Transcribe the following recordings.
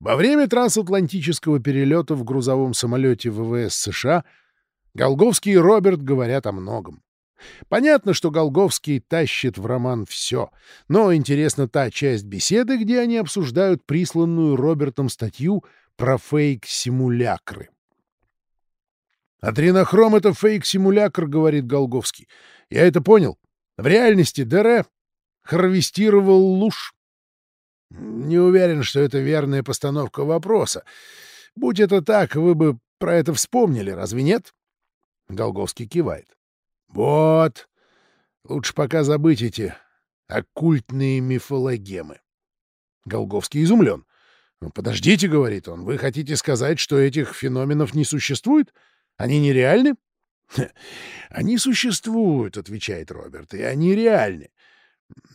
Во время трансатлантического перелета в грузовом самолете ВВС США Голговский и Роберт говорят о многом. Понятно, что Голговский тащит в роман все, но интересна та часть беседы, где они обсуждают присланную Робертом статью про фейк-симулякры. «Адренохром — это фейк-симулякр», — говорит Голговский. «Я это понял. В реальности ДР харвестировал луж. Не уверен, что это верная постановка вопроса. Будь это так, вы бы про это вспомнили, разве нет? Голговский кивает. Вот. Лучше пока забыть эти оккультные мифологемы. Голговский изумлен. «Ну, «Подождите», — говорит он, — «вы хотите сказать, что этих феноменов не существует? Они нереальны?» «Они существуют», — отвечает Роберт, — «и они реальны.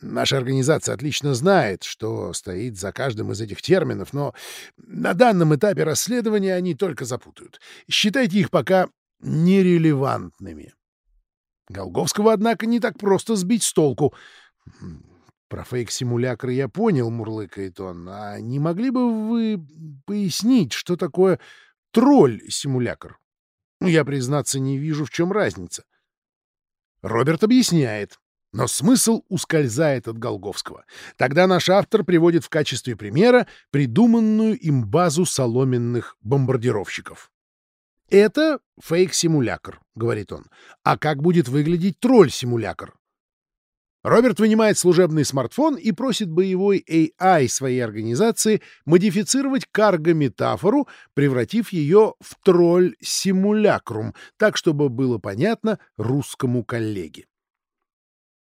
Наша организация отлично знает, что стоит за каждым из этих терминов, но на данном этапе расследования они только запутают. Считайте их пока нерелевантными. Голговского, однако, не так просто сбить с толку. Про фейк-симулякры я понял, мурлыкает он. А не могли бы вы пояснить, что такое тролль-симулякр? Я, признаться, не вижу, в чем разница. Роберт объясняет. Но смысл ускользает от Голговского. Тогда наш автор приводит в качестве примера придуманную им базу соломенных бомбардировщиков. «Это фейк-симулякр», — говорит он. «А как будет выглядеть тролль-симулякр?» Роберт вынимает служебный смартфон и просит боевой AI своей организации модифицировать карго-метафору, превратив ее в тролль-симулякрум, так, чтобы было понятно русскому коллеге.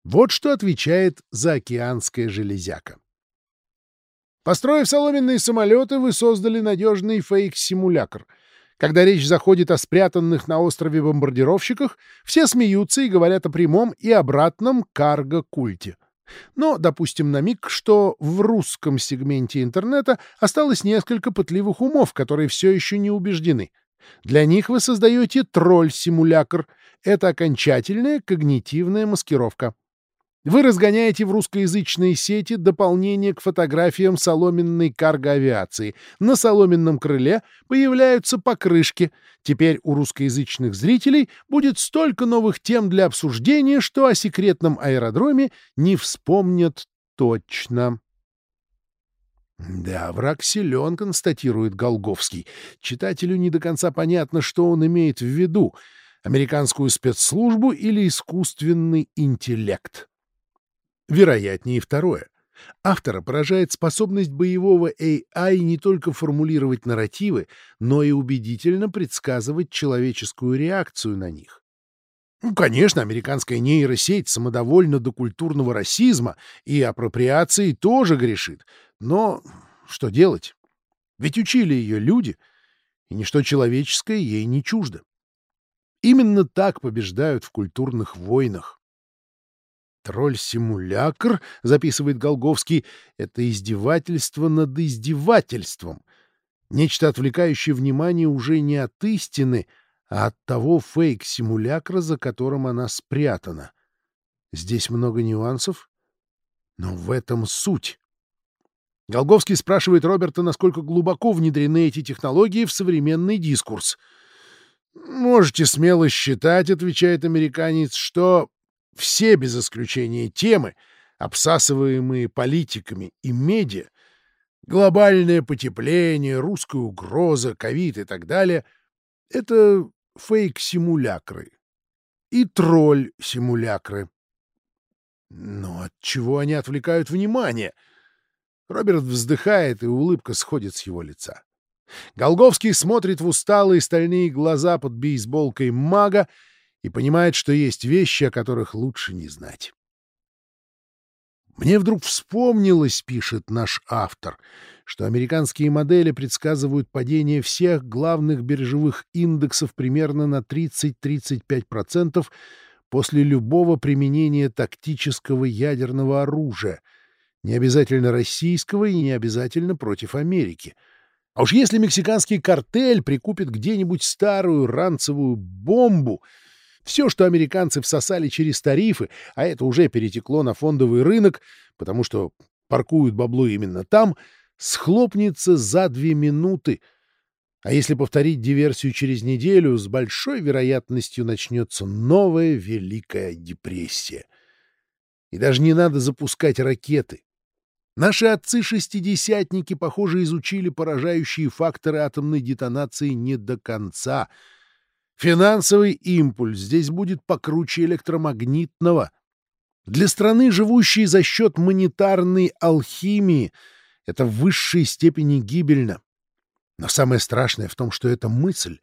Вот что отвечает заокеанская железяка. Построив соломенные самолеты, вы создали надежный фейк-симулякр. Когда речь заходит о спрятанных на острове бомбардировщиках, все смеются и говорят о прямом и обратном карго-культе. Но допустим на миг, что в русском сегменте интернета осталось несколько пытливых умов, которые все еще не убеждены. Для них вы создаете тролль-симулякр. Это окончательная когнитивная маскировка. Вы разгоняете в русскоязычные сети дополнение к фотографиям соломенной карго-авиации. На соломенном крыле появляются покрышки. Теперь у русскоязычных зрителей будет столько новых тем для обсуждения, что о секретном аэродроме не вспомнят точно. Да, враг силен, констатирует Голговский. Читателю не до конца понятно, что он имеет в виду — американскую спецслужбу или искусственный интеллект. Вероятнее второе. Автора поражает способность боевого AI не только формулировать нарративы, но и убедительно предсказывать человеческую реакцию на них. Ну, конечно, американская нейросеть самодовольна до культурного расизма и апроприации тоже грешит. Но что делать? Ведь учили ее люди, и ничто человеческое ей не чуждо. Именно так побеждают в культурных войнах. Тролль-симулякр, записывает Голговский, это издевательство над издевательством. Нечто, отвлекающее внимание уже не от истины, а от того фейк-симулякра, за которым она спрятана. Здесь много нюансов, но в этом суть. Голговский спрашивает Роберта, насколько глубоко внедрены эти технологии в современный дискурс. «Можете смело считать, — отвечает американец, — что все без исключения темы, обсасываемые политиками и медиа, глобальное потепление, русская угроза, ковид и так далее — это фейк-симулякры и тролль-симулякры. Но от чего они отвлекают внимание? Роберт вздыхает, и улыбка сходит с его лица. Голговский смотрит в усталые стальные глаза под бейсболкой мага и понимает, что есть вещи, о которых лучше не знать. Мне вдруг вспомнилось, пишет наш автор, что американские модели предсказывают падение всех главных биржевых индексов примерно на 30-35% после любого применения тактического ядерного оружия, не обязательно российского и не обязательно против Америки. А уж если мексиканский картель прикупит где-нибудь старую ранцевую бомбу — все, что американцы всосали через тарифы, а это уже перетекло на фондовый рынок, потому что паркуют бабло именно там, схлопнется за две минуты, а если повторить диверсию через неделю, с большой вероятностью начнется новая Великая депрессия. И даже не надо запускать ракеты. Наши отцы-шестидесятники, похоже, изучили поражающие факторы атомной детонации не до конца. Финансовый импульс здесь будет покруче электромагнитного. Для страны, живущей за счет монетарной алхимии, это в высшей степени гибельно. Но самое страшное в том, что эта мысль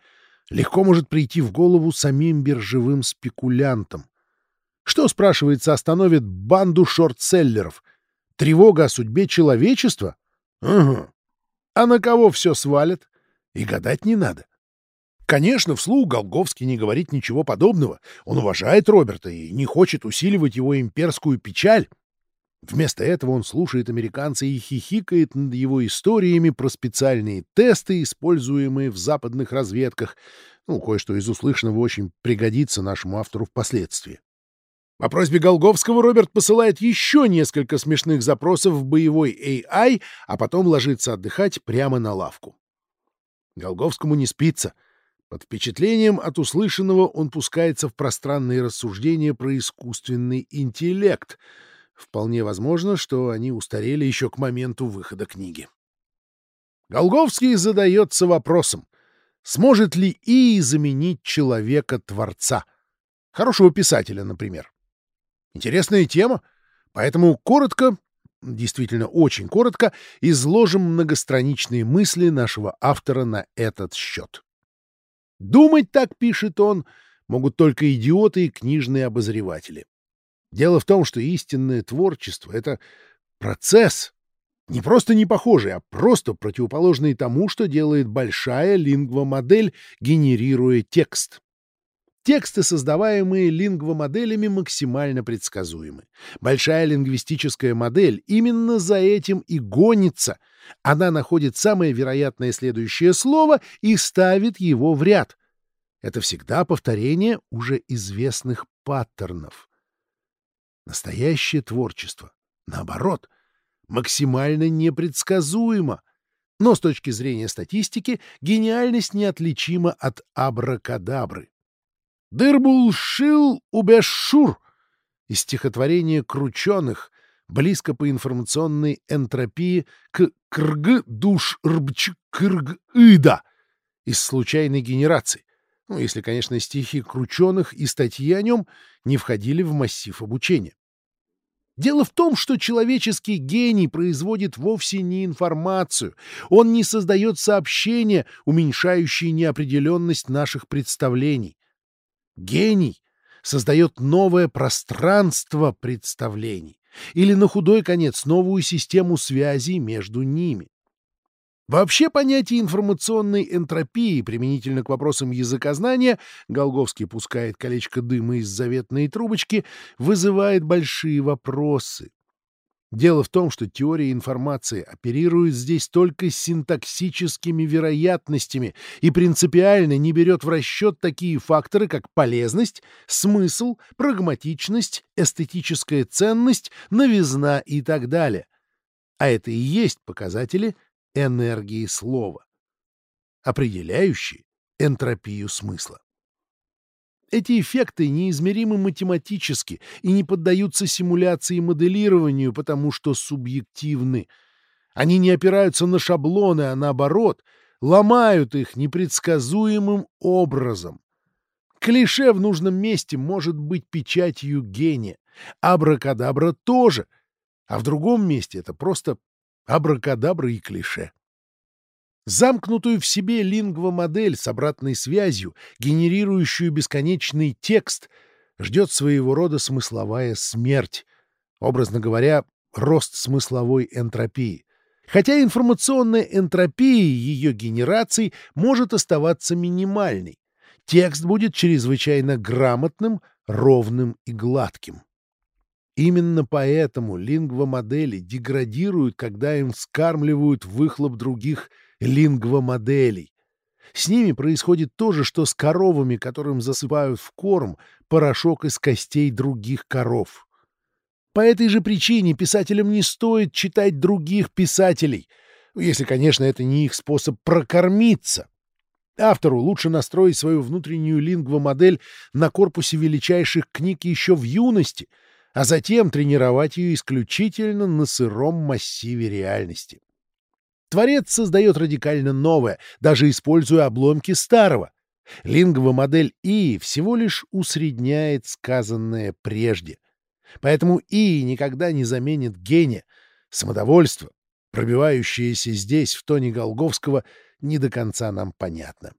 легко может прийти в голову самим биржевым спекулянтам. Что, спрашивается, остановит банду шортселлеров — Тревога о судьбе человечества? Угу. А на кого все свалят? И гадать не надо. Конечно, вслух Голговский не говорит ничего подобного. Он уважает Роберта и не хочет усиливать его имперскую печаль. Вместо этого он слушает американца и хихикает над его историями про специальные тесты, используемые в западных разведках. Ну, кое-что из услышанного очень пригодится нашему автору впоследствии. По просьбе Голговского Роберт посылает еще несколько смешных запросов в боевой AI, а потом ложится отдыхать прямо на лавку. Голговскому не спится. Под впечатлением от услышанного он пускается в пространные рассуждения про искусственный интеллект. Вполне возможно, что они устарели еще к моменту выхода книги. Голговский задается вопросом, сможет ли ИИ заменить человека-творца? Хорошего писателя, например. Интересная тема, поэтому коротко, действительно очень коротко, изложим многостраничные мысли нашего автора на этот счет. Думать так, пишет он, могут только идиоты и книжные обозреватели. Дело в том, что истинное творчество — это процесс, не просто не похожий, а просто противоположный тому, что делает большая лингвомодель, генерируя текст. Тексты, создаваемые лингвомоделями, максимально предсказуемы. Большая лингвистическая модель именно за этим и гонится. Она находит самое вероятное следующее слово и ставит его в ряд. Это всегда повторение уже известных паттернов. Настоящее творчество, наоборот, максимально непредсказуемо. Но с точки зрения статистики гениальность неотличима от абракадабры. Дырбул шил убешшур из стихотворения Крученых, близко по информационной энтропии к крг душ рбч крг ида из случайной генерации. Ну, если, конечно, стихи Крученых и статьи о нем не входили в массив обучения. Дело в том, что человеческий гений производит вовсе не информацию, он не создает сообщения, уменьшающие неопределенность наших представлений. Гений создает новое пространство представлений или, на худой конец, новую систему связей между ними. Вообще понятие информационной энтропии применительно к вопросам языкознания Голговский пускает колечко дыма из заветной трубочки, вызывает большие вопросы. Дело в том, что теория информации оперирует здесь только синтаксическими вероятностями и принципиально не берет в расчет такие факторы, как полезность, смысл, прагматичность, эстетическая ценность, новизна и так далее. А это и есть показатели энергии слова, определяющие энтропию смысла. Эти эффекты неизмеримы математически и не поддаются симуляции и моделированию, потому что субъективны. Они не опираются на шаблоны, а наоборот, ломают их непредсказуемым образом. Клише в нужном месте может быть печатью гения, абракадабра тоже, а в другом месте это просто абракадабра и клише. Замкнутую в себе лингвомодель с обратной связью, генерирующую бесконечный текст, ждет своего рода смысловая смерть, образно говоря, рост смысловой энтропии. Хотя информационная энтропия ее генерации может оставаться минимальной. Текст будет чрезвычайно грамотным, ровным и гладким. Именно поэтому лингвомодели деградируют, когда им вскармливают выхлоп других лингвомоделей. С ними происходит то же, что с коровами, которым засыпают в корм порошок из костей других коров. По этой же причине писателям не стоит читать других писателей. Если, конечно, это не их способ прокормиться. Автору лучше настроить свою внутреннюю лингвомодель на корпусе величайших книг еще в юности, а затем тренировать ее исключительно на сыром массиве реальности. Творец создает радикально новое, даже используя обломки старого. Линговая модель И всего лишь усредняет сказанное прежде. Поэтому И никогда не заменит гения, самодовольство, пробивающееся здесь в тоне Голговского, не до конца нам понятно.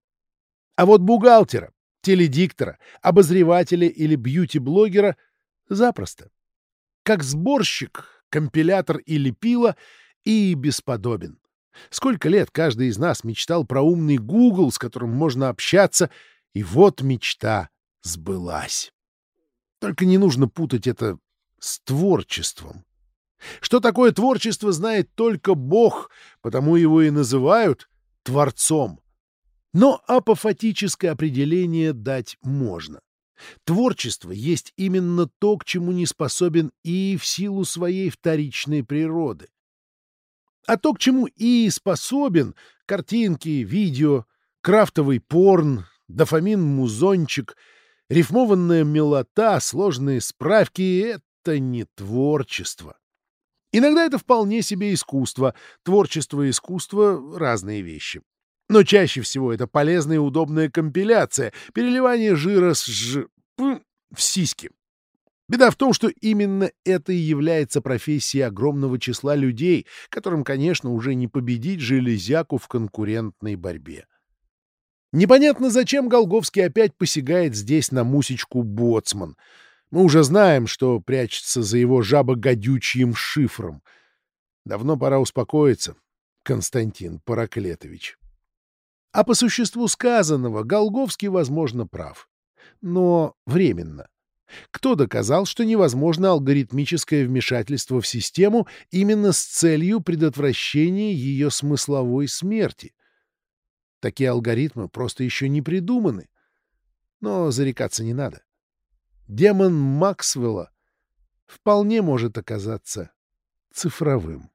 А вот бухгалтера, теледиктора, обозревателя или бьюти-блогера запросто. Как сборщик, компилятор или пила и бесподобен. Сколько лет каждый из нас мечтал про умный Google, с которым можно общаться, и вот мечта сбылась. Только не нужно путать это с творчеством. Что такое творчество, знает только Бог, потому его и называют Творцом. Но апофатическое определение дать можно. Творчество есть именно то, к чему не способен и в силу своей вторичной природы. А то, к чему и способен — картинки, видео, крафтовый порн, дофамин-музончик, рифмованная милота, сложные справки — это не творчество. Иногда это вполне себе искусство. Творчество и искусство — разные вещи. Но чаще всего это полезная и удобная компиляция, переливание жира с ж... в сиськи. Беда в том, что именно это и является профессией огромного числа людей, которым, конечно, уже не победить железяку в конкурентной борьбе. Непонятно, зачем Голговский опять посягает здесь на мусечку Боцман — мы уже знаем, что прячется за его жабогодючьим шифром. Давно пора успокоиться, Константин Параклетович. А по существу сказанного Голговский, возможно, прав. Но временно. Кто доказал, что невозможно алгоритмическое вмешательство в систему именно с целью предотвращения ее смысловой смерти? Такие алгоритмы просто еще не придуманы. Но зарекаться не надо демон Максвелла вполне может оказаться цифровым.